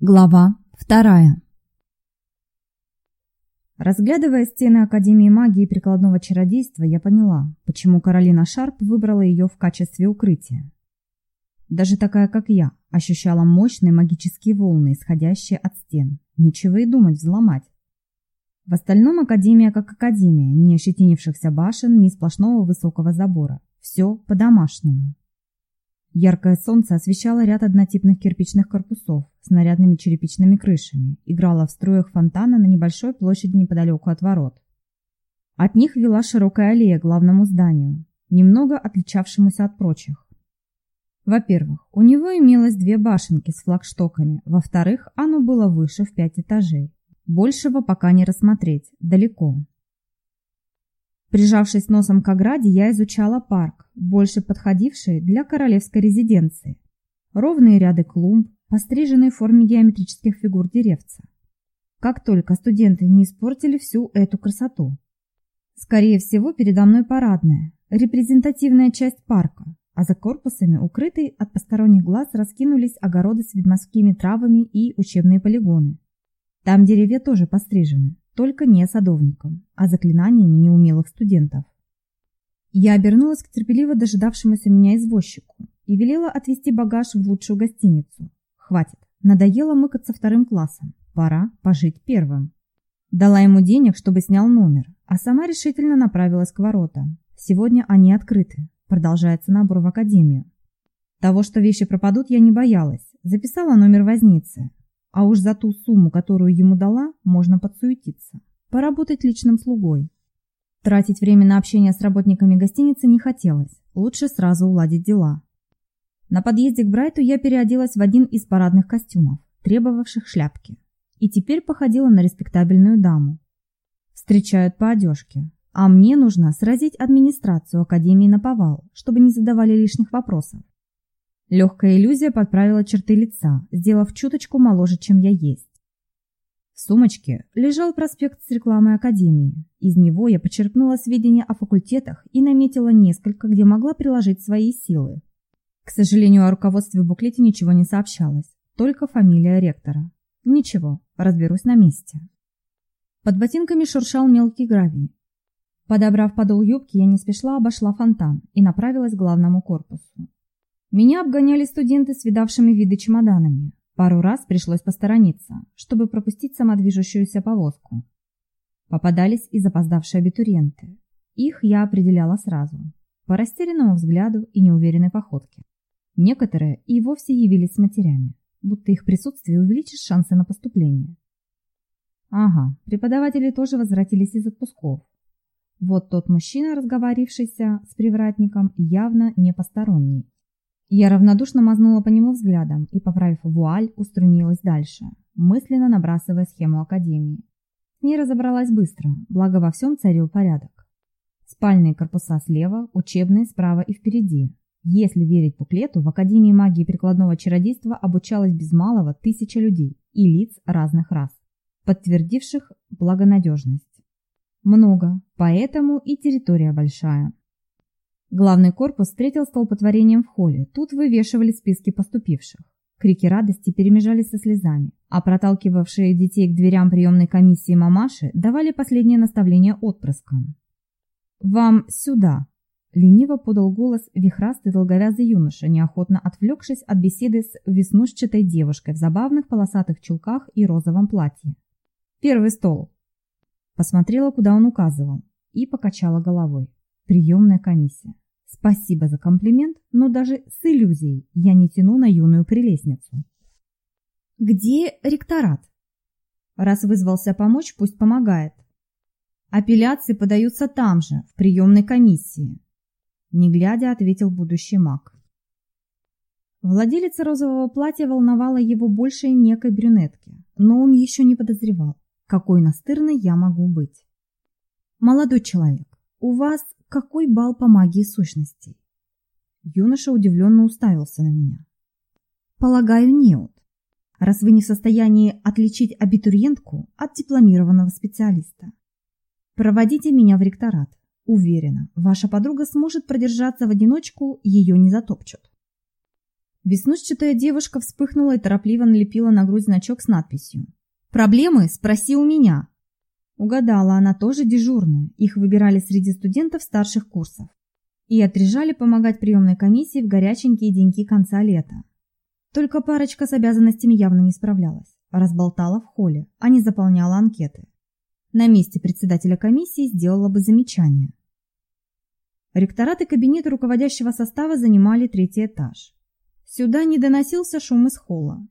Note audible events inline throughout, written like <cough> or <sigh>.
Глава вторая Разглядывая стены Академии магии и прикладного чародейства, я поняла, почему Каролина Шарп выбрала ее в качестве укрытия. Даже такая, как я, ощущала мощные магические волны, исходящие от стен. Нечего и думать взломать. В остальном Академия как Академия, ни ощетинившихся башен, ни сплошного высокого забора. Все по-домашнему. Яркое солнце освещало ряд однотипных кирпичных корпусов с нарядными черепичными крышами, играло в струях фонтана на небольшой площади неподалеку от ворот. От них вела широкая аллея к главному зданию, немного отличавшемуся от прочих. Во-первых, у него имелось две башенки с флагштоками, во-вторых, оно было выше в пять этажей. Большего пока не рассмотреть, далеко. Прижавшись носом к ограде, я изучала парк, больше подходивший для королевской резиденции. Ровные ряды клумб, постриженные в форме геометрических фигур деревца. Как только студенты не испортили всю эту красоту. Скорее всего, передо мной парадная, репрезентативная часть парка, а за корпусами, укрытые от посторонних глаз, раскинулись огороды с ведьмовскими травами и учебные полигоны. Там деревья тоже пострижены, только не садовником, а заклинаниями неумелых студентов. Я обернулась к терпеливо дожидавшемуся меня извозчику и велела отвезти багаж в лучшую гостиницу. Хватит, надоело мыкаться вторым классом, пора пожить первым. Дала ему денег, чтобы снял номер, а сама решительно направилась к воротам. Сегодня они открыты, продолжается набор в академию. Того, что вещи пропадут, я не боялась. Записала номер возницы, а уж за ту сумму, которую ему дала, можно подсуетиться. Поработать личным слугой. Тратить время на общение с работниками гостиницы не хотелось. Лучше сразу уладить дела. На подъезде к Брайту я переоделась в один из парадных костюмов, требовавших шляпки. И теперь походила на респектабельную даму. Встречают по одежке. А мне нужно сразить администрацию Академии на повал, чтобы не задавали лишних вопросов. Легкая иллюзия подправила черты лица, сделав чуточку моложе, чем я есть. В сумочке лежал проспект с рекламой Академии. Из него я почерпнула сведения о факультетах и наметила несколько, где могла приложить свои силы. К сожалению, о руководстве буклете ничего не сообщалось, только фамилия ректора. Ничего, разберусь на месте. Под ботинками шуршал мелкий гравий. Подобрав подол юбки, я не спешла обошла фонтан и направилась к главному корпусу. Меня обгоняли студенты с видавшими виды чемоданами. Пару раз пришлось посторониться, чтобы пропустить самодвижущуюся повозку. Попадались и запоздавшие абитуриенты. Их я определяла сразу, по растерянному взгляду и неуверенной походке. Некоторые и вовсе явились с матерями, будто их присутствие увеличит шансы на поступление. Ага, преподаватели тоже возвратились из отпусков. Вот тот мужчина, разговарившийся с привратником, явно не посторонний. Я равнодушно мазнула по нему взглядом и, поправив вуаль, устремилась дальше, мысленно набрасывая схему академии. С ней разобралась быстро, благо во всем царил порядок. Спальные корпуса слева, учебные справа и впереди. Если верить буклету, в Академии магии прикладного чародейства обучалось без малого тысяча людей и лиц разных рас, подтвердивших благонадежность. Много, поэтому и территория большая. Главный корпус встретил столпотворением в холле. Тут вывешивали списки поступивших. Крики радости перемежались со слезами, а проталкивавшие детей к дверям приемной комиссии мамаши давали последнее наставление отпрыскам. «Вам сюда!» – лениво подал голос вихрастый долговязый юноша, неохотно отвлекшись от беседы с веснушчатой девушкой в забавных полосатых чулках и розовом платье. «Первый стол!» Посмотрела, куда он указывал, и покачала головой. Приемная комиссия. Спасибо за комплимент, но даже с иллюзией я не тяну на юную прелестницу. Где ректорат? Раз вызвался помочь, пусть помогает. Апелляции подаются там же, в приемной комиссии. Не глядя, ответил будущий маг. Владелица розового платья волновала его больше некой брюнетки, но он еще не подозревал, какой настырной я могу быть. Молодой человек, у вас какой бал по магии сущностей? Юноша удивленно уставился на меня. Полагаю, нет. Раз вы не в состоянии отличить абитуриентку от дипломированного специалиста. Проводите меня в ректорат. Уверена, ваша подруга сможет продержаться в одиночку, ее не затопчут. Веснушчатая девушка вспыхнула и торопливо налепила на грудь значок с надписью. «Проблемы? Спроси у меня!» Угадала, она тоже дежурная. Их выбирали среди студентов старших курсов. И отрежали помогать приемной комиссии в горяченькие деньки конца лета. Только парочка с обязанностями явно не справлялась. Разболтала в холле, а не заполняла анкеты. На месте председателя комиссии сделала бы замечание. Ректорат и кабинеты руководящего состава занимали третий этаж. Сюда не доносился шум из холла.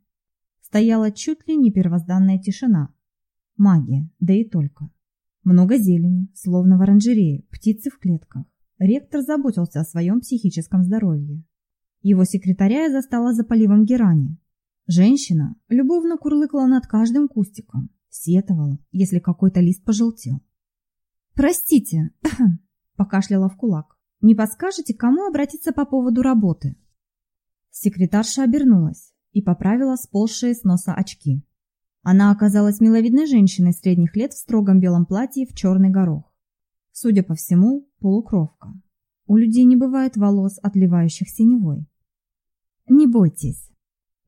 Стояла чуть ли не первозданная тишина. Магия, да и только. Много зелени, словно в оранжерее, птицы в клетках. Ректор заботился о своем психическом здоровье. Его секретаря я застала за поливом герани. Женщина любовно курлыкала над каждым кустиком, сетовала, если какой-то лист пожелтел. «Простите», <coughs> – покашляла в кулак, – «не подскажете, кому обратиться по поводу работы?» Секретарша обернулась и поправила сползшие с носа очки. Она оказалась миловидной женщиной средних лет в строгом белом платье в черный горох. Судя по всему, полукровка. У людей не бывает волос, отливающих синевой. «Не бойтесь!»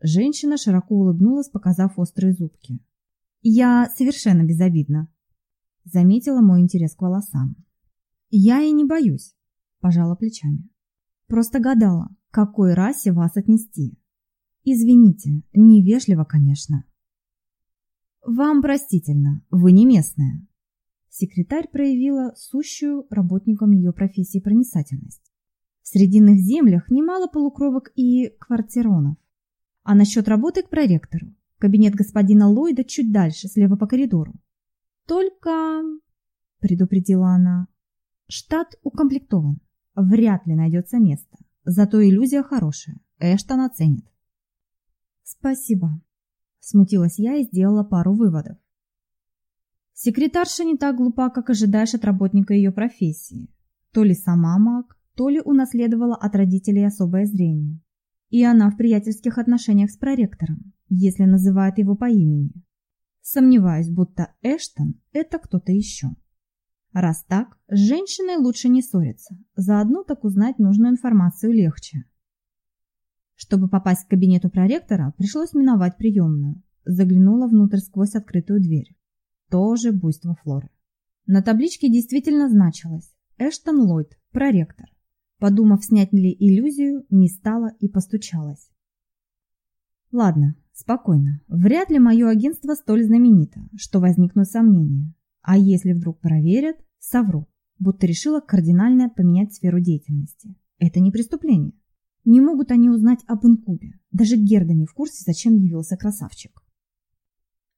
Женщина широко улыбнулась, показав острые зубки. «Я совершенно безобидна!» Заметила мой интерес к волосам. «Я и не боюсь!» Пожала плечами. «Просто гадала, к какой расе вас отнести. Извините, невежливо, конечно». «Вам простительно, вы не местная». Секретарь проявила сущую работникам ее профессии проницательность. В срединных землях немало полукровок и квартиронов. А насчет работы к проректору. Кабинет господина Ллойда чуть дальше, слева по коридору. Только, предупредила она, штат укомплектован. Вряд ли найдется место. Зато иллюзия хорошая. Эштон оценит. Спасибо, Смутилась я и сделала пару выводов. Секретарша не так глупа, как ожидаешь от работника ее профессии. То ли сама маг, то ли унаследовала от родителей особое зрение. И она в приятельских отношениях с проректором, если называет его по имени. Сомневаюсь, будто Эштон – это кто-то еще. Раз так, с женщиной лучше не ссориться, заодно так узнать нужную информацию легче. Чтобы попасть к кабинету проректора, пришлось миновать приемную. Заглянула внутрь сквозь открытую дверь. Тоже буйство Флоры. На табличке действительно значилось «Эштон Ллойд, проректор». Подумав, снять ли иллюзию, не стала и постучалась. Ладно, спокойно. Вряд ли мое агентство столь знаменито, что возникнут сомнения. А если вдруг проверят, совру, будто решила кардинально поменять сферу деятельности. Это не преступление. Не могут они узнать об инкубе. Даже Герда не в курсе, зачем явился красавчик.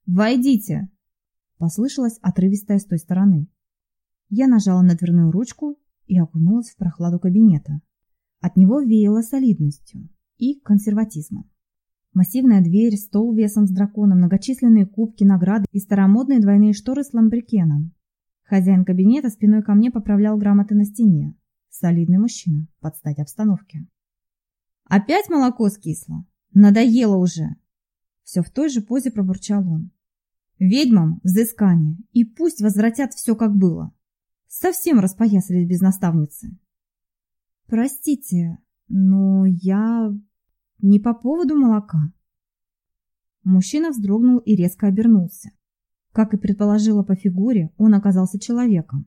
«Войдите!» – послышалось отрывистое с той стороны. Я нажала на дверную ручку и окунулась в прохладу кабинета. От него веяло солидностью и консерватизмом. Массивная дверь, стол весом с драконом, многочисленные кубки, награды и старомодные двойные шторы с ламбрикеном. Хозяин кабинета спиной ко мне поправлял грамоты на стене. Солидный мужчина, под стать обстановке. Опять молоко скисло? Надоело уже. Все в той же позе пробурчал он. Ведьмам взыскание, и пусть возвратят все как было. Совсем распоясались без наставницы. Простите, но я не по поводу молока. Мужчина вздрогнул и резко обернулся. Как и предположила по фигуре, он оказался человеком.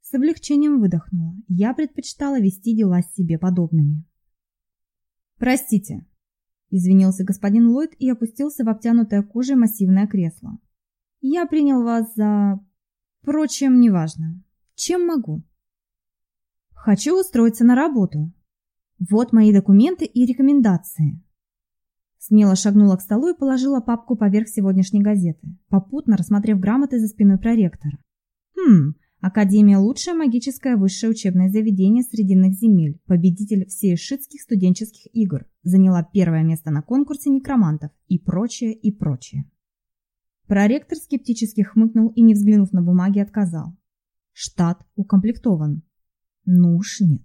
С облегчением выдохнула. Я предпочитала вести дела с себе подобными. «Простите», – извинился господин Ллойд и опустился в обтянутое кожей массивное кресло. «Я принял вас за... Впрочем, неважно. Чем могу?» «Хочу устроиться на работу. Вот мои документы и рекомендации». Смело шагнула к столу и положила папку поверх сегодняшней газеты, попутно рассмотрев грамоты за спиной проректора. «Хм, Академия – лучшее магическое высшее учебное заведение Срединных земель, победитель всеишитских студенческих игр, заняла первое место на конкурсе некромантов и прочее, и прочее. Проректор скептически хмыкнул и, не взглянув на бумаги, отказал. Штат укомплектован. Ну уж нет.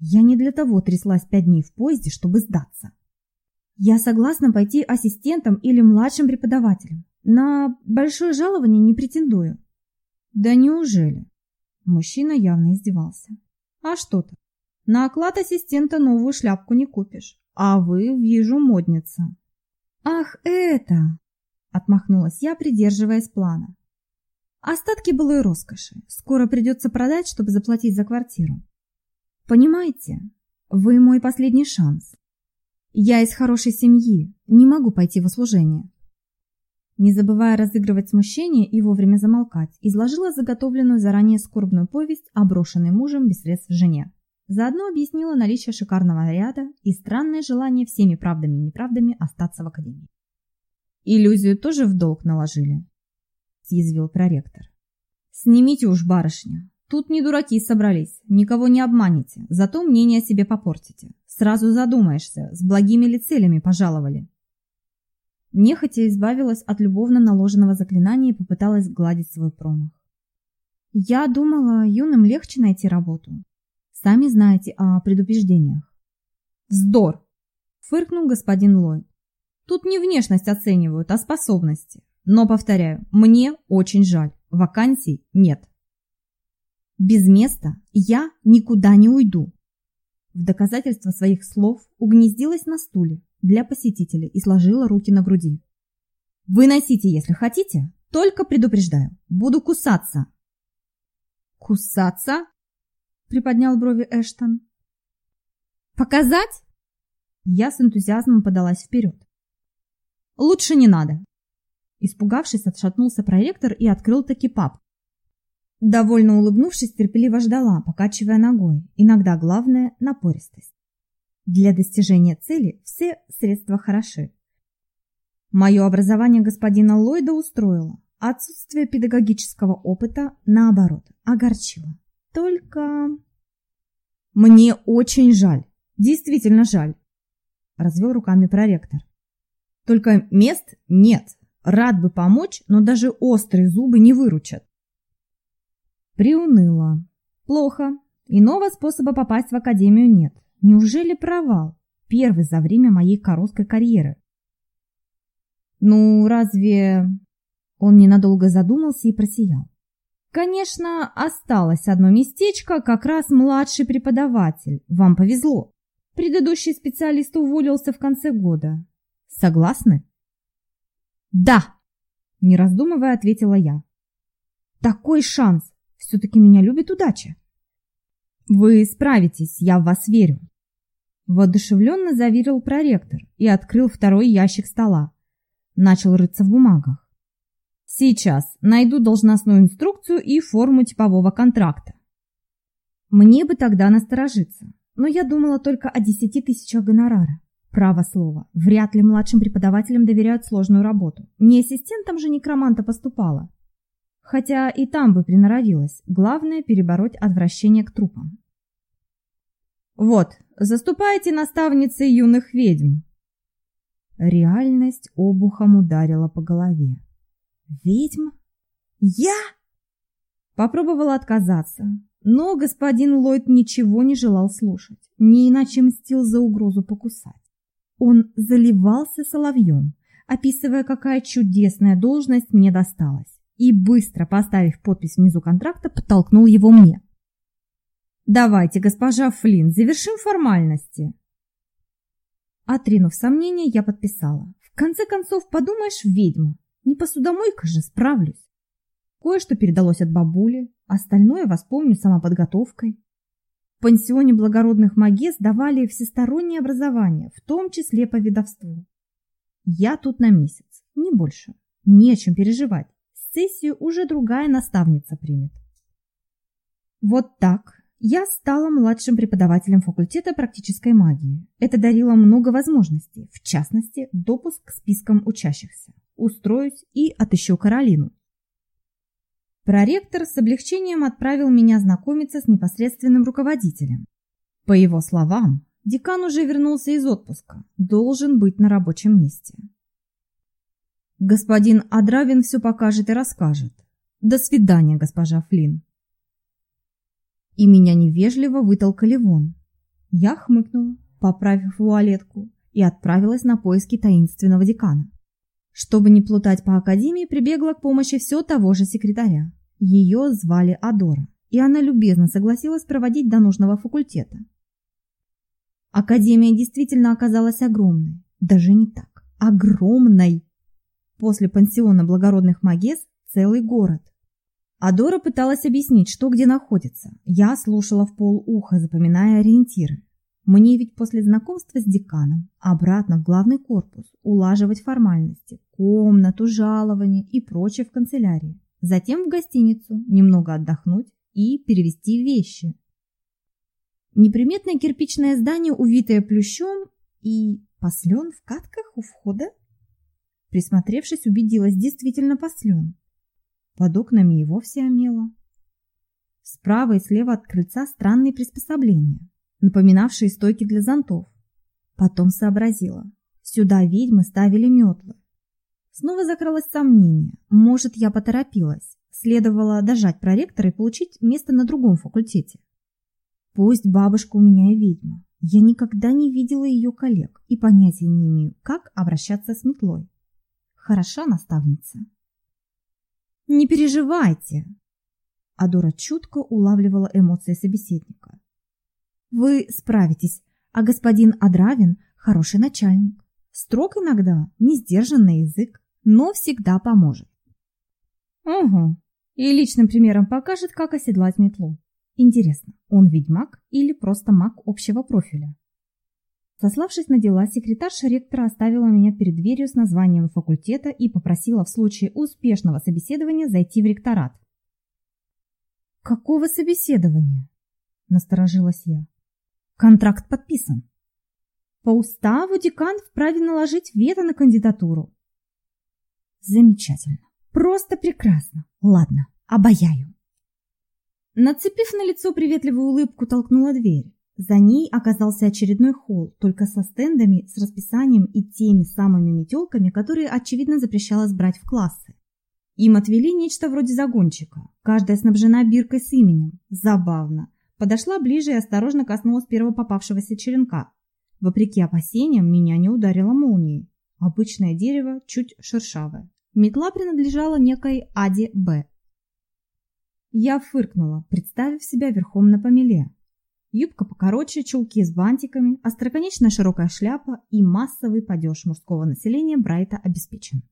Я не для того тряслась пять дней в поезде, чтобы сдаться. Я согласна пойти ассистентом или младшим преподавателем. На большое жалование не претендую. Да неужели? Мужчина явно издевался. А что то На оклад ассистента новую шляпку не купишь. а вы, вижу, модница. Ах, это! Отмахнулась я, придерживаясь плана. Остатки былой роскоши. Скоро придется продать, чтобы заплатить за квартиру. Понимаете, вы мой последний шанс. Я из хорошей семьи, не могу пойти в услужение. Не забывая разыгрывать смущение и вовремя замолкать, изложила заготовленную заранее скорбную повесть о брошенной мужем без средств жене. Заодно объяснила наличие шикарного наряда и странное желание всеми правдами и неправдами остаться в академии. «Иллюзию тоже в долг наложили?» – съязвил проректор. «Снимите уж, барышня. Тут не дураки собрались, никого не обманете, зато мнение о себе попортите. Сразу задумаешься, с благими ли целями пожаловали?» Нехотя избавилась от любовно наложенного заклинания и попыталась гладить свой промах. «Я думала, юным легче найти работу. Сами знаете о предупреждениях». «Вздор!» – фыркнул господин Ллойд. «Тут не внешность оценивают, а способности. Но, повторяю, мне очень жаль, вакансий нет». «Без места я никуда не уйду», в доказательство своих слов угнездилась на стуле для посетителей и сложила руки на груди. «Выносите, если хотите, только предупреждаю, буду кусаться». «Кусаться?» – приподнял брови Эштон. «Показать?» Я с энтузиазмом подалась вперед. «Лучше не надо!» Испугавшись, отшатнулся проректор и открыл таки пап, Довольно улыбнувшись, терпеливо ждала, покачивая ногой. Иногда главное – напористость. Для достижения цели все средства хороши. Мое образование господина Ллойда устроило. Отсутствие педагогического опыта, наоборот, огорчило. Только... Мне очень жаль, действительно жаль, развел руками проректор. Только мест нет. Рад бы помочь, но даже острые зубы не выручат. Приуныла. Плохо. Иного способа попасть в академию нет. Неужели провал? Первый за время моей короткой карьеры. Ну, разве... Он ненадолго задумался и просиял. Конечно, осталось одно местечко, как раз младший преподаватель. Вам повезло. Предыдущий специалист уволился в конце года. Согласны? Да, не раздумывая, ответила я. Такой шанс. Все-таки меня любит удача. Вы справитесь, я в вас верю. Воодушевленно заверил проректор и открыл второй ящик стола. Начал рыться в бумагах. Сейчас найду должностную инструкцию и форму типового контракта. Мне бы тогда насторожиться, но я думала только о десяти тысячах гонорара. Право слово, вряд ли младшим преподавателям доверяют сложную работу. Не ассистентам же некроманта поступала. Хотя и там бы приноровилась. Главное перебороть отвращение к трупам. Вот, заступайте наставницей юных ведьм. Реальность обухом ударила по голове. Ведьм? Я? Попробовала отказаться, но господин Ллойд ничего не желал слушать, не иначе мстил за угрозу покусать. Он заливался соловьем, описывая, какая чудесная должность мне досталась и, быстро поставив подпись внизу контракта, подтолкнул его мне. «Давайте, госпожа Флинн, завершим формальности». Отринув сомнения, я подписала. В конце концов, подумаешь, ведьма. Не посудомойка же, справлюсь. Кое-что передалось от бабули, остальное восполню самоподготовкой. В пансионе благородных магес давали всестороннее образование, в том числе по ведовству. Я тут на месяц, не больше. Не о чем переживать сессию уже другая наставница примет. Вот так я стала младшим преподавателем факультета практической магии. Это дарило много возможностей, в частности, допуск к спискам учащихся. Устроюсь и отыщу Каролину. Проректор с облегчением отправил меня знакомиться с непосредственным руководителем. По его словам, декан уже вернулся из отпуска, должен быть на рабочем месте. Господин Адравин все покажет и расскажет. До свидания, госпожа Флинн. И меня невежливо вытолкали вон. Я хмыкнула, поправив вуалетку, и отправилась на поиски таинственного декана. Чтобы не плутать по академии, прибегла к помощи все того же секретаря. Ее звали Адора, и она любезно согласилась проводить до нужного факультета. Академия действительно оказалась огромной. Даже не так. Огромной. После пансиона благородных магес целый город. Адора пыталась объяснить, что где находится. Я слушала в пол уха, запоминая ориентиры. Мне ведь после знакомства с деканом обратно в главный корпус улаживать формальности, комнату, жалование и прочее в канцелярии. Затем в гостиницу, немного отдохнуть и перевести вещи. Неприметное кирпичное здание, увитое плющом и послен в катках у входа. Присмотревшись, убедилась, действительно послен. Под окнами и вовсе омело. Справа и слева от крыльца странные приспособления, напоминавшие стойки для зонтов. Потом сообразила. Сюда ведьмы ставили метлы. Снова закралось сомнение. Может, я поторопилась. Следовало дожать проректора и получить место на другом факультете. Пусть бабушка у меня и ведьма. Я никогда не видела ее коллег и понятия не имею, как обращаться с метлой. Хороша наставница. Не переживайте. Адора чутко улавливала эмоции собеседника. Вы справитесь, а господин Адравин хороший начальник. Строг иногда, не сдержан на язык, но всегда поможет. Угу. И личным примером покажет, как оседлать метлу. Интересно, он ведьмак или просто маг общего профиля? Сославшись на дела, секретарша ректора оставила меня перед дверью с названием факультета и попросила в случае успешного собеседования зайти в ректорат. «Какого собеседования?» – насторожилась я. «Контракт подписан. По уставу декан вправе наложить вето на кандидатуру». «Замечательно. Просто прекрасно. Ладно, обаяю». Нацепив на лицо приветливую улыбку, толкнула дверь. За ней оказался очередной холл, только со стендами, с расписанием и теми самыми метелками, которые, очевидно, запрещалось брать в классы. Им отвели нечто вроде загончика. Каждая снабжена биркой с именем. Забавно. Подошла ближе и осторожно коснулась первого попавшегося черенка. Вопреки опасениям, меня не ударило молнией. Обычное дерево, чуть шершавое. Метла принадлежала некой Аде Б. Я фыркнула, представив себя верхом на помеле, юбка покороче, чулки с бантиками, остроконечная широкая шляпа и массовый падеж мужского населения Брайта обеспечен.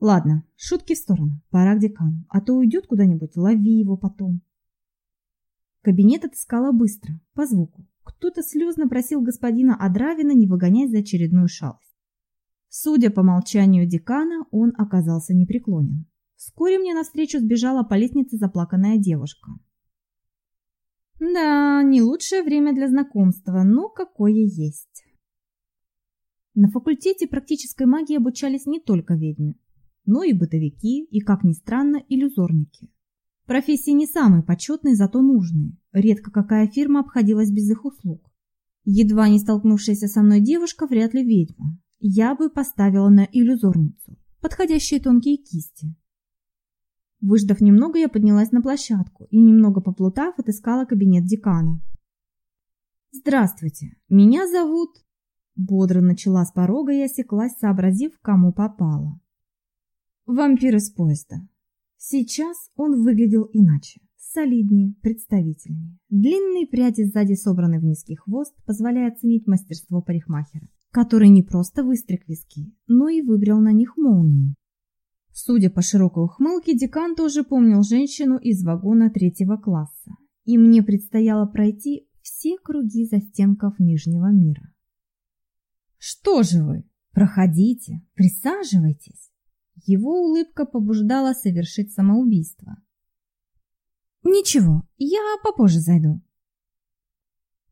Ладно, шутки в сторону, пора к декану, а то уйдет куда-нибудь, лови его потом. Кабинет отыскала быстро, по звуку. Кто-то слезно просил господина Адравина не выгонять за очередную шалость. Судя по молчанию декана, он оказался непреклонен. Вскоре мне навстречу сбежала по лестнице заплаканная девушка. Да, не лучшее время для знакомства, но какое есть. На факультете практической магии обучались не только ведьмы, но и бытовики, и, как ни странно, иллюзорники. Профессии не самые почетные, зато нужные. Редко какая фирма обходилась без их услуг. Едва не столкнувшаяся со мной девушка вряд ли ведьма. Я бы поставила на иллюзорницу. Подходящие тонкие кисти, Выждав немного, я поднялась на площадку и, немного поплутав, отыскала кабинет декана. «Здравствуйте, меня зовут...» Бодро начала с порога и осеклась, сообразив, кому попала. «Вампир из поезда». Сейчас он выглядел иначе, солиднее, представительнее. Длинные пряди сзади собраны в низкий хвост, позволяя оценить мастерство парикмахера, который не просто выстриг виски, но и выбрал на них молнии. Судя по широкой ухмылке, декан тоже помнил женщину из вагона третьего класса, и мне предстояло пройти все круги застенков Нижнего мира. «Что же вы? Проходите, присаживайтесь!» Его улыбка побуждала совершить самоубийство. «Ничего, я попозже зайду».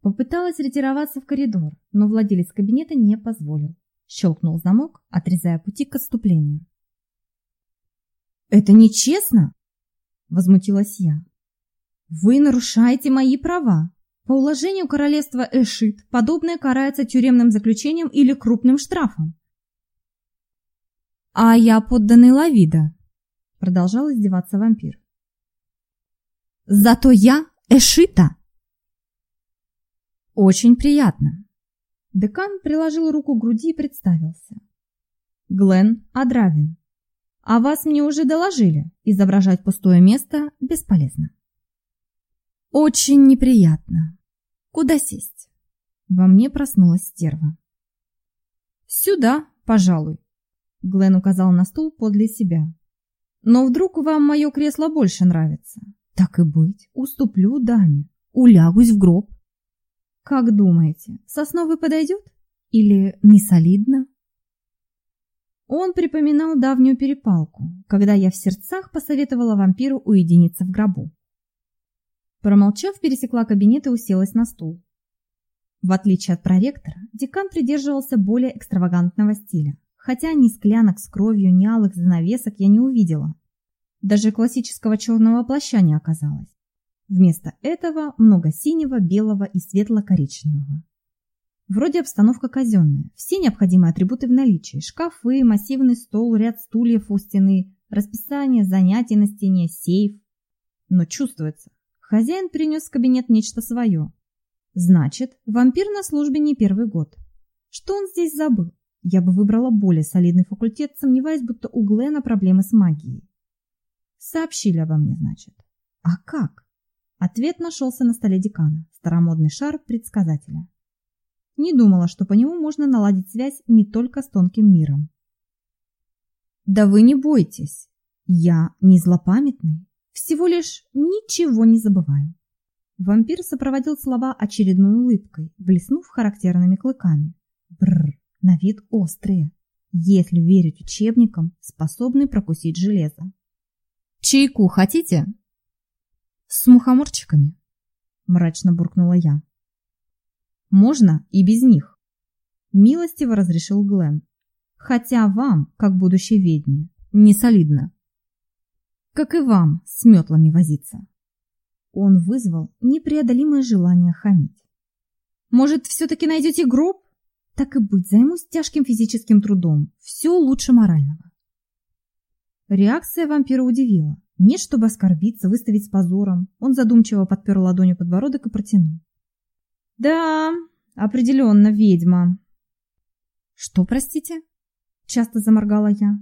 Попыталась ретироваться в коридор, но владелец кабинета не позволил. Щелкнул замок, отрезая пути к отступлению. «Это нечестно!» – возмутилась я. «Вы нарушаете мои права. По уложению королевства Эшит подобное карается тюремным заключением или крупным штрафом». «А я подданный Лавида», – продолжал издеваться вампир. «Зато я Эшита!» «Очень приятно!» Декан приложил руку к груди и представился. Глен Адравин. А вас мне уже доложили. Изображать пустое место бесполезно. Очень неприятно. Куда сесть? Во мне проснулась стерва. «Сюда, пожалуй», — Глен указал на стул подле себя. «Но вдруг вам мое кресло больше нравится? Так и быть, уступлю даме, улягусь в гроб». «Как думаете, сосновый подойдет? Или не солидно?» Он припоминал давнюю перепалку, когда я в сердцах посоветовала вампиру уединиться в гробу. Промолчав, пересекла кабинет и уселась на стул. В отличие от проректора, декан придерживался более экстравагантного стиля, хотя ни склянок с кровью, ни алых занавесок я не увидела. Даже классического черного плаща не оказалось. Вместо этого много синего, белого и светло-коричневого. Вроде обстановка казенная, все необходимые атрибуты в наличии. Шкафы, массивный стол, ряд стульев у стены, расписание занятий на стене, сейф. Но чувствуется, хозяин принес в кабинет нечто свое. Значит, вампир на службе не первый год. Что он здесь забыл? Я бы выбрала более солидный факультет, сомневаясь, будто у Глена проблемы с магией. Сообщили обо мне, значит. А как? Ответ нашелся на столе декана. Старомодный шар предсказателя. Не думала, что по нему можно наладить связь не только с тонким миром. Да вы не бойтесь. Я не злопамятный. Всего лишь ничего не забываю. Вампир сопроводил слова очередной улыбкой, блеснув характерными клыками. Бррр, на вид острые. Если верить учебникам, способны прокусить железо. «Чайку хотите?» «С мухоморчиками», — мрачно буркнула я. Можно и без них. Милостиво разрешил Глен. Хотя вам, как будущей ведьме, не солидно. Как и вам с метлами возиться. Он вызвал непреодолимое желание хамить. Может, все-таки найдете гроб? Так и быть, займусь тяжким физическим трудом. Все лучше морального. Реакция вампира удивила. Нет, чтобы оскорбиться, выставить с позором. Он задумчиво подпер ладонью подбородок и протянул. Да, определенно ведьма. Что, простите? Часто заморгала я.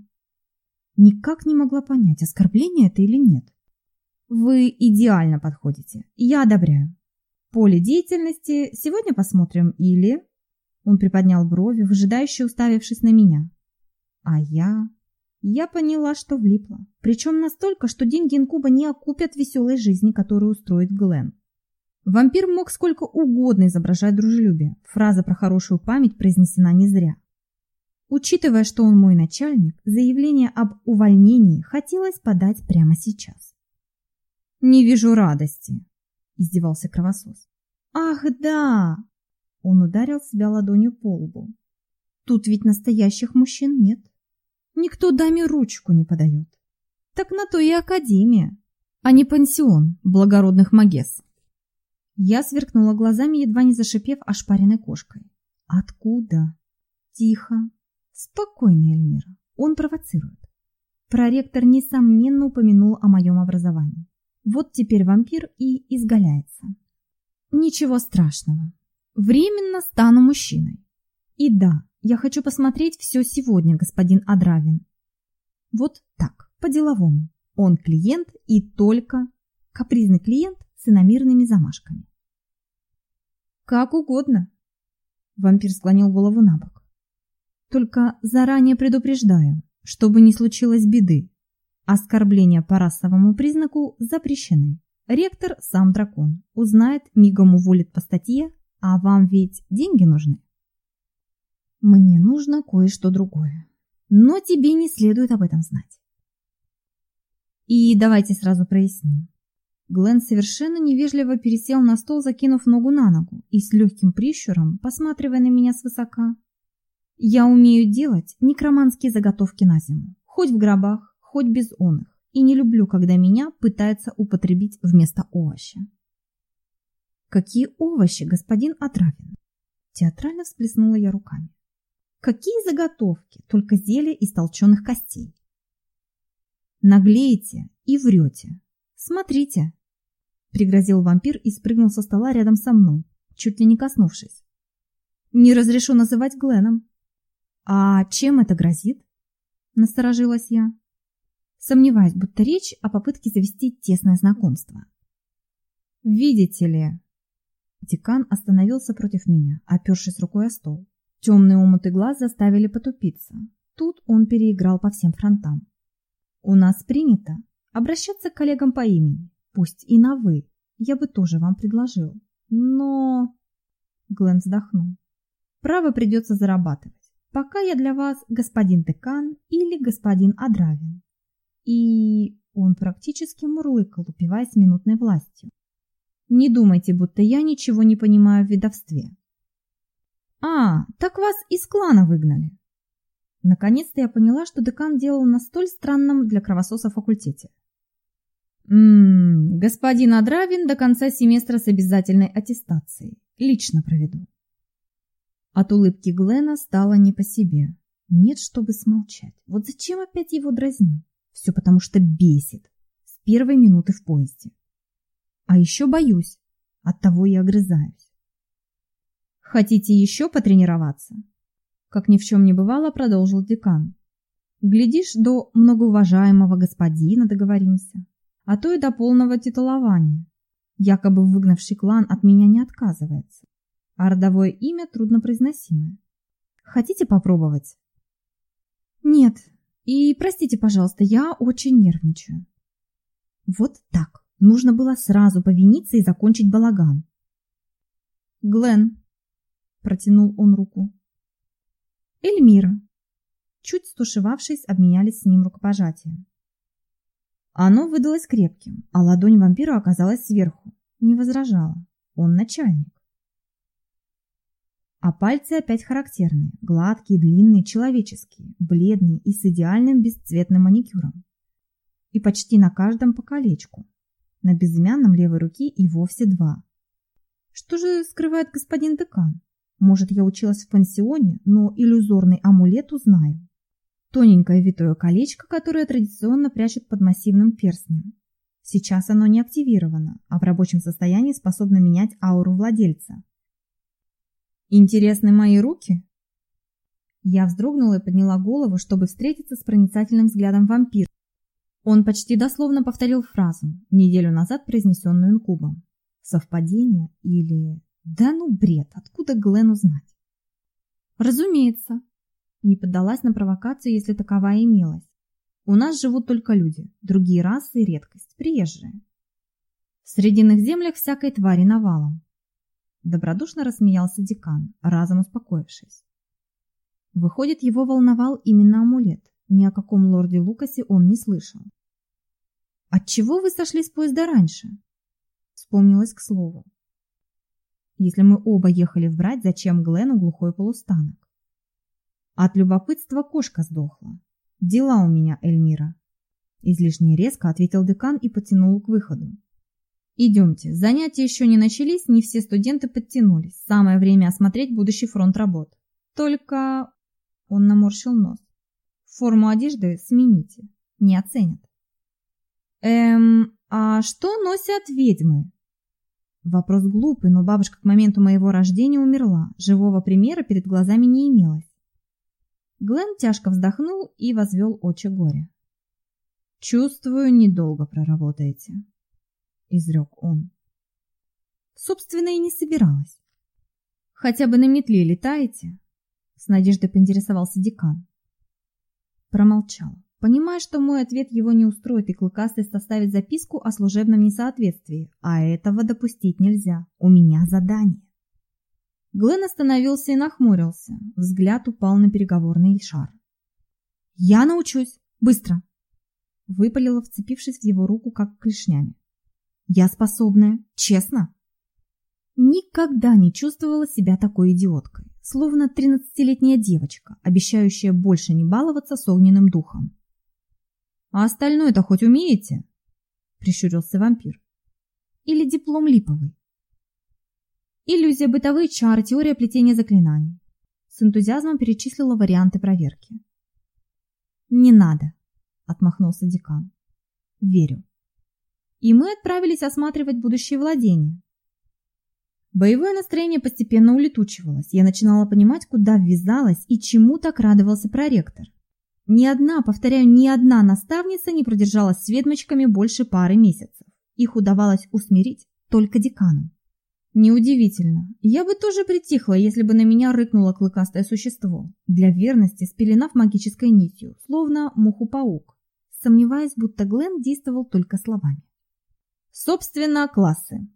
Никак не могла понять, оскорбление это или нет. Вы идеально подходите. Я одобряю. Поле деятельности сегодня посмотрим или... Он приподнял брови, выжидающе уставившись на меня. А я... Я поняла, что влипла. Причем настолько, что деньги инкуба не окупят веселой жизни, которую устроит Глен. Вампир мог сколько угодно изображать дружелюбие. Фраза про хорошую память произнесена не зря. Учитывая, что он мой начальник, заявление об увольнении хотелось подать прямо сейчас. «Не вижу радости», – издевался кровосос. «Ах, да!» Он ударил себя ладонью по лбу. «Тут ведь настоящих мужчин нет. Никто даме ручку не подает. Так на то и академия, а не пансион благородных магес». Я сверкнула глазами, едва не зашипев ошпаренной кошкой. Откуда? Тихо. Спокойно, Эльмира. Он провоцирует. Проректор, несомненно, упомянул о моем образовании. Вот теперь вампир и изгаляется. Ничего страшного. Временно стану мужчиной. И да, я хочу посмотреть все сегодня, господин Адравин. Вот так, по-деловому. Он клиент и только капризный клиент с иномирными замашками. «Как угодно», — вампир склонил голову на бок. «Только заранее предупреждаю, чтобы не случилось беды. Оскорбления по расовому признаку запрещены. Ректор сам дракон. Узнает, мигом уволит по статье, а вам ведь деньги нужны. Мне нужно кое-что другое. Но тебе не следует об этом знать. И давайте сразу проясним. Глен совершенно невежливо пересел на стол, закинув ногу на ногу и с легким прищуром, посматривая на меня свысока. Я умею делать некроманские заготовки на зиму, хоть в гробах, хоть без оных, и не люблю, когда меня пытаются употребить вместо овоща. Какие овощи, господин Отравин? Театрально всплеснула я руками. Какие заготовки, только зелья из толченых костей. Наглеете и врете, «Смотрите!» – пригрозил вампир и спрыгнул со стола рядом со мной, чуть ли не коснувшись. «Не разрешу называть Гленом». «А чем это грозит?» – насторожилась я. Сомневаюсь, будто речь о попытке завести тесное знакомство. «Видите ли...» Декан остановился против меня, опершись рукой о стол. Темные омуты глаз заставили потупиться. Тут он переиграл по всем фронтам. У нас принято обращаться к коллегам по имени, пусть и на «вы». Я бы тоже вам предложил. Но... Глен вздохнул. Право придется зарабатывать. Пока я для вас господин Декан или господин Адравин. И он практически мурлыкал, упиваясь минутной властью. Не думайте, будто я ничего не понимаю в ведовстве. А, так вас из клана выгнали. Наконец-то я поняла, что декан делал на столь странном для кровососа факультете. Ммм, господин Адравин до конца семестра с обязательной аттестацией. Лично проведу. От улыбки Глена стало не по себе. Нет, чтобы смолчать. Вот зачем опять его дразню? Все потому что бесит. С первой минуты в поезде. А еще боюсь. Оттого и огрызаюсь. Хотите еще потренироваться? Как ни в чем не бывало, продолжил декан. Глядишь, до многоуважаемого господина договоримся, а то и до полного титулования. Якобы выгнавший клан от меня не отказывается, а родовое имя труднопроизносимое. Хотите попробовать? Нет, и простите, пожалуйста, я очень нервничаю. Вот так. Нужно было сразу повиниться и закончить балаган. Глен, протянул он руку. Эльмира. Чуть стушевавшись, обменялись с ним рукопожатием. Оно выдалось крепким, а ладонь вампира оказалась сверху. Не возражала. Он начальник. А пальцы опять характерные, гладкие, длинные, человеческие, бледные и с идеальным бесцветным маникюром. И почти на каждом по колечку. На безымянном левой руке и вовсе два. Что же скрывает господин декан? Может, я училась в пансионе, но иллюзорный амулет узнаю. Тоненькое витое колечко, которое традиционно прячут под массивным перстнем. Сейчас оно не активировано, а в рабочем состоянии способно менять ауру владельца. Интересны мои руки? Я вздрогнула и подняла голову, чтобы встретиться с проницательным взглядом вампира. Он почти дословно повторил фразу, неделю назад произнесенную инкубом. Совпадение или... Да ну бред, откуда Глен узнать? Разумеется. Не поддалась на провокацию, если таковая имелась. У нас живут только люди, другие расы – редкость, приезжие. В срединных землях всякой твари навалом. Добродушно рассмеялся декан, разом успокоившись. Выходит, его волновал именно амулет. Ни о каком лорде Лукасе он не слышал. «Отчего вы сошли с поезда раньше?» Вспомнилось к слову. Если мы оба ехали в брать, зачем Глену глухой полустанок? От любопытства кошка сдохла. Дела у меня, Эльмира. Излишне резко ответил декан и потянул к выходу. Идемте, занятия еще не начались, не все студенты подтянулись. Самое время осмотреть будущий фронт работ. Только... Он наморщил нос. Форму одежды смените, не оценят. Эм, а что носят ведьмы? Вопрос глупый, но бабушка к моменту моего рождения умерла. Живого примера перед глазами не имелось. Глен тяжко вздохнул и возвел очи горя. «Чувствую, недолго проработаете», — изрек он. Собственно, и не собиралась. «Хотя бы на метле летаете?» — с надеждой поинтересовался декан. Промолчала понимая, что мой ответ его не устроит и клыкастый составит записку о служебном несоответствии, а этого допустить нельзя. У меня задание. Глен остановился и нахмурился. Взгляд упал на переговорный шар. «Я научусь! Быстро!» Выпалила, вцепившись в его руку, как клешнями. «Я способная, честно!» Никогда не чувствовала себя такой идиоткой, словно тринадцатилетняя девочка, обещающая больше не баловаться с огненным духом. А остальное-то хоть умеете? Прищурился вампир. Или диплом липовый? Иллюзия, бытовые чары, теория плетения заклинаний. С энтузиазмом перечислила варианты проверки. Не надо, отмахнулся декан. Верю. И мы отправились осматривать будущее владения. Боевое настроение постепенно улетучивалось. Я начинала понимать, куда ввязалась и чему так радовался проректор. Ни одна, повторяю, ни одна наставница не продержалась с ведьмочками больше пары месяцев. Их удавалось усмирить только декану. Неудивительно. Я бы тоже притихла, если бы на меня рыкнуло клыкастое существо, для верности спеленав магической нитью, словно муху-паук, сомневаясь, будто Глен действовал только словами. Собственно, классы.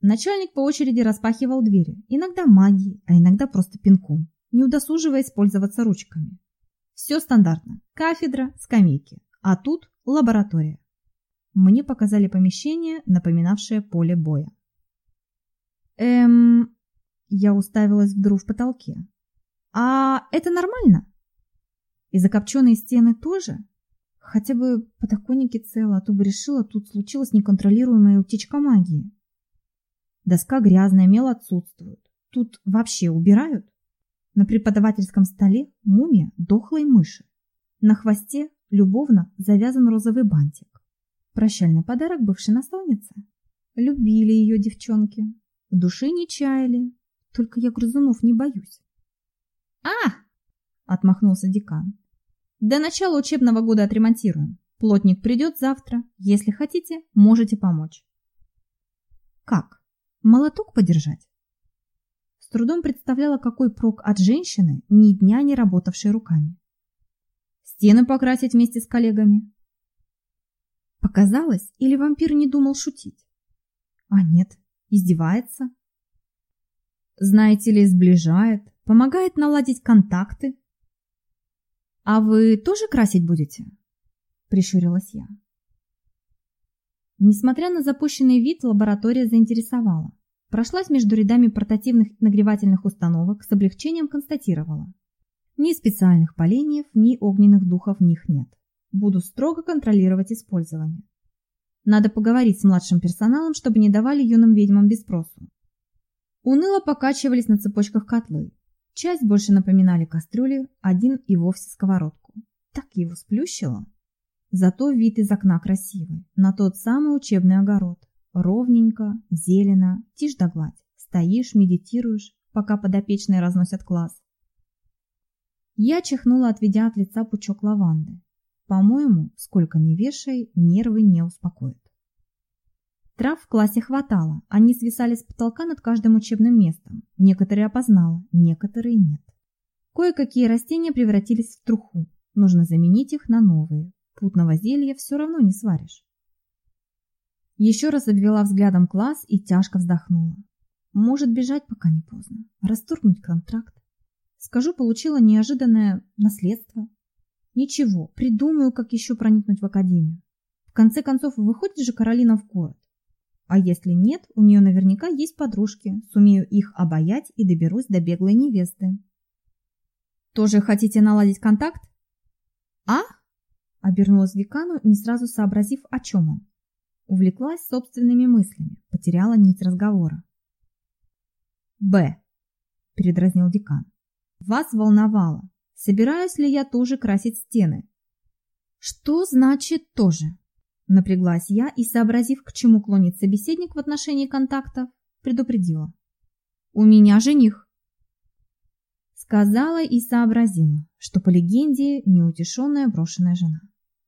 Начальник по очереди распахивал двери, иногда магией, а иногда просто пинком, не удосуживаясь пользоваться ручками. Все стандартно. Кафедра, скамейки. А тут лаборатория. Мне показали помещение, напоминавшее поле боя. Эм... Я уставилась в дыру в потолке. А это нормально? И закопченные стены тоже? Хотя бы подоконники целы, а то бы решила, тут случилась неконтролируемая утечка магии. Доска грязная, мел отсутствует. Тут вообще убирают? На преподавательском столе мумия дохлой мыши. На хвосте любовно завязан розовый бантик. Прощальный подарок бывшей наставнице. Любили ее девчонки. В душе не чаяли. Только я грызунов не боюсь. «А!» – отмахнулся декан. «До начала учебного года отремонтируем. Плотник придет завтра. Если хотите, можете помочь». «Как? Молоток подержать?» С трудом представляла, какой прок от женщины, ни дня не работавшей руками. «Стены покрасить вместе с коллегами». Показалось, или вампир не думал шутить? А нет, Издевается? Знаете ли, сближает, помогает наладить контакты. А вы тоже красить будете? Прищурилась я. Несмотря на запущенный вид, лаборатория заинтересовала. Прошлась между рядами портативных нагревательных установок, с облегчением констатировала. Ни специальных поленьев, ни огненных духов в них нет. Буду строго контролировать использование. Надо поговорить с младшим персоналом, чтобы не давали юным ведьмам без спросу. Уныло покачивались на цепочках котлы. Часть больше напоминали кастрюли, один и вовсе сковородку. Так его сплющило. Зато вид из окна красивый, на тот самый учебный огород. Ровненько, зелено, тишь да гладь. Стоишь, медитируешь, пока подопечные разносят класс. Я чихнула, отведя от лица пучок лаванды. По-моему, сколько ни вешай, нервы не успокоят. Трав в классе хватало, они свисали с потолка над каждым учебным местом. Некоторые опознала, некоторые нет. Кое-какие растения превратились в труху. Нужно заменить их на новые. Путного зелья все равно не сваришь. Еще раз обвела взглядом класс и тяжко вздохнула. Может бежать, пока не поздно. Расторгнуть контракт. Скажу, получила неожиданное наследство. Ничего, придумаю, как еще проникнуть в академию. В конце концов, выходит же Каролина в город. А если нет, у нее наверняка есть подружки. Сумею их обаять и доберусь до беглой невесты. Тоже хотите наладить контакт? А? Обернулась к декану, не сразу сообразив, о чем он. Увлеклась собственными мыслями, потеряла нить разговора. Б. Передразнил декан. Вас волновало, собираюсь ли я тоже красить стены. Что значит тоже? Напряглась я и, сообразив, к чему клонит собеседник в отношении контактов, предупредила. «У меня жених!» Сказала и сообразила, что по легенде неутешенная брошенная жена.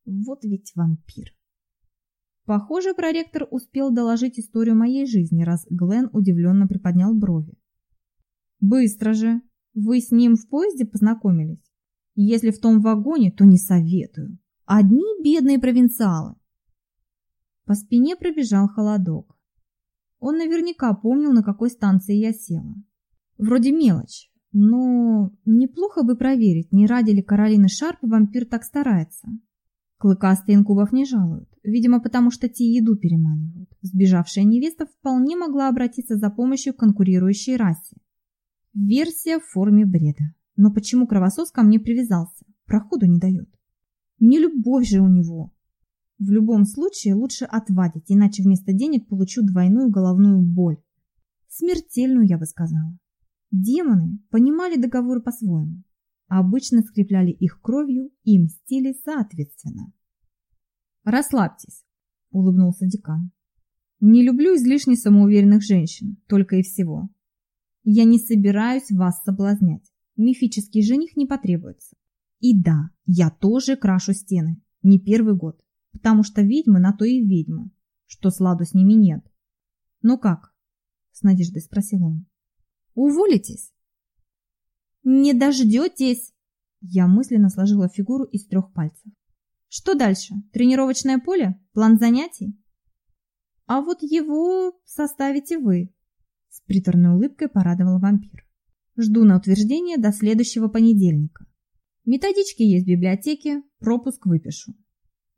Вот ведь вампир. Похоже, проректор успел доложить историю моей жизни, раз Глен удивленно приподнял брови. «Быстро же! Вы с ним в поезде познакомились? Если в том вагоне, то не советую. Одни бедные провинциалы. По спине пробежал холодок. Он наверняка помнил, на какой станции я села. Вроде мелочь, но неплохо бы проверить, не ради ли Каролины Шарп вампир так старается. Клыкастые инкубов не жалуют, видимо, потому что те еду переманивают. Сбежавшая невеста вполне могла обратиться за помощью к конкурирующей расе. Версия в форме бреда. Но почему кровосос ко мне привязался? Проходу не дает. Не любовь же у него. В любом случае лучше отвадить, иначе вместо денег получу двойную головную боль. Смертельную, я бы сказала. Демоны понимали договоры по-своему. Обычно скрепляли их кровью и мстили соответственно. «Расслабьтесь», – улыбнулся декан. «Не люблю излишне самоуверенных женщин, только и всего. Я не собираюсь вас соблазнять. Мифический жених не потребуется. И да, я тоже крашу стены. Не первый год потому что ведьмы на то и ведьмы, что сладу с ними нет. Ну как, С надеждой спросил он. Уволитесь? Не дождетесь. Я мысленно сложила фигуру из трех пальцев. Что дальше? Тренировочное поле? План занятий? А вот его составите вы. С приторной улыбкой порадовал вампир. Жду на утверждение до следующего понедельника. Методички есть в библиотеке, пропуск выпишу.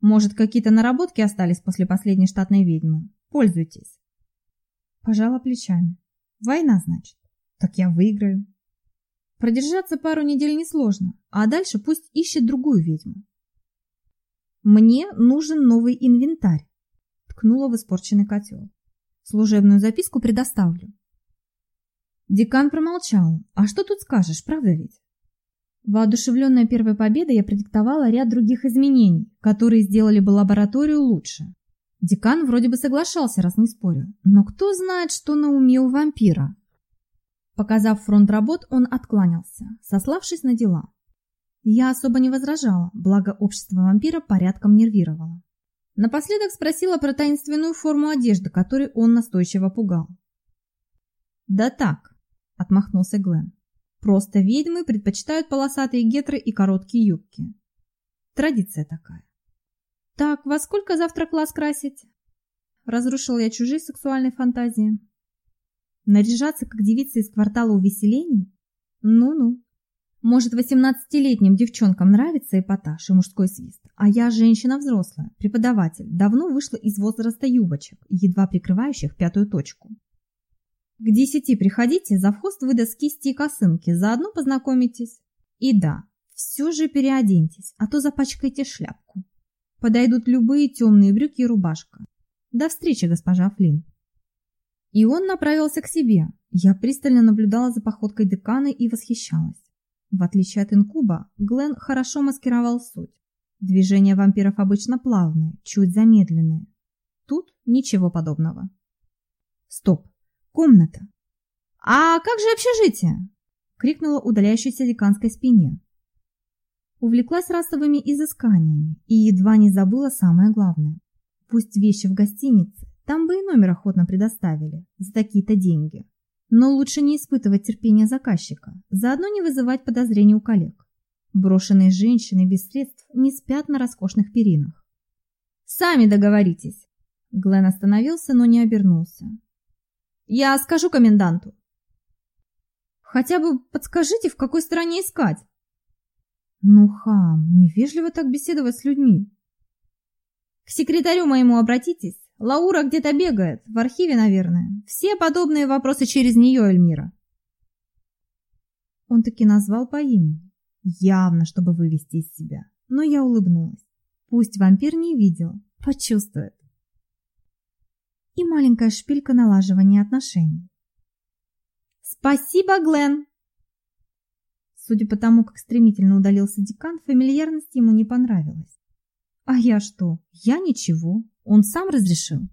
Может, какие-то наработки остались после последней штатной ведьмы? Пользуйтесь. Пожала плечами. Война, значит. Так я выиграю. Продержаться пару недель несложно, а дальше пусть ищет другую ведьму. Мне нужен новый инвентарь. Ткнула в испорченный котел. Служебную записку предоставлю. Декан промолчал. А что тут скажешь, правда ведь? Воодушевленная первой победой, я продиктовала ряд других изменений, которые сделали бы лабораторию лучше. Декан вроде бы соглашался, раз не спорил. Но кто знает, что на уме у вампира? Показав фронт работ, он откланялся, сославшись на дела. Я особо не возражала, благо общество вампира порядком нервировало. Напоследок спросила про таинственную форму одежды, которой он настойчиво пугал. «Да так, отмахнулся Глен. Просто ведьмы предпочитают полосатые гетры и короткие юбки. Традиция такая. Так, во сколько завтра класс красить? Разрушил я чужие сексуальные фантазии. Наряжаться как девица из квартала увеселений? Ну-ну. Может, восемнадцатилетним девчонкам нравится эпатаж и мужской свист, а я женщина взрослая, преподаватель, давно вышла из возраста юбочек, едва прикрывающих пятую точку. К десяти приходите, завхоз выдаст кисти и косынки, заодно познакомитесь. И да, все же переоденьтесь, а то запачкаете шляпку. Подойдут любые темные брюки и рубашка. До встречи, госпожа Флинн. И он направился к себе. Я пристально наблюдала за походкой декана и восхищалась. В отличие от инкуба, Глен хорошо маскировал суть. Движения вампиров обычно плавные, чуть замедленные. Тут ничего подобного. Стоп, Комната. «А как же общежитие?» — крикнула удаляющейся деканской спине. Увлеклась расовыми изысканиями и едва не забыла самое главное. Пусть вещи в гостинице, там бы и номер охотно предоставили за такие-то деньги. Но лучше не испытывать терпения заказчика, заодно не вызывать подозрений у коллег. Брошенные женщины без средств не спят на роскошных перинах. «Сами договоритесь!» Глен остановился, но не обернулся. Я скажу коменданту. Хотя бы подскажите, в какой стране искать. Ну, хам, невежливо так беседовать с людьми. К секретарю моему обратитесь. Лаура где-то бегает, в архиве, наверное. Все подобные вопросы через нее, Эльмира. Он таки назвал по имени, явно, чтобы вывести из себя. Но я улыбнулась. Пусть вампир не видел, почувствует и маленькая шпилька налаживания отношений. «Спасибо, Глен!» Судя по тому, как стремительно удалился декан, фамильярность ему не понравилась. «А я что? Я ничего. Он сам разрешил».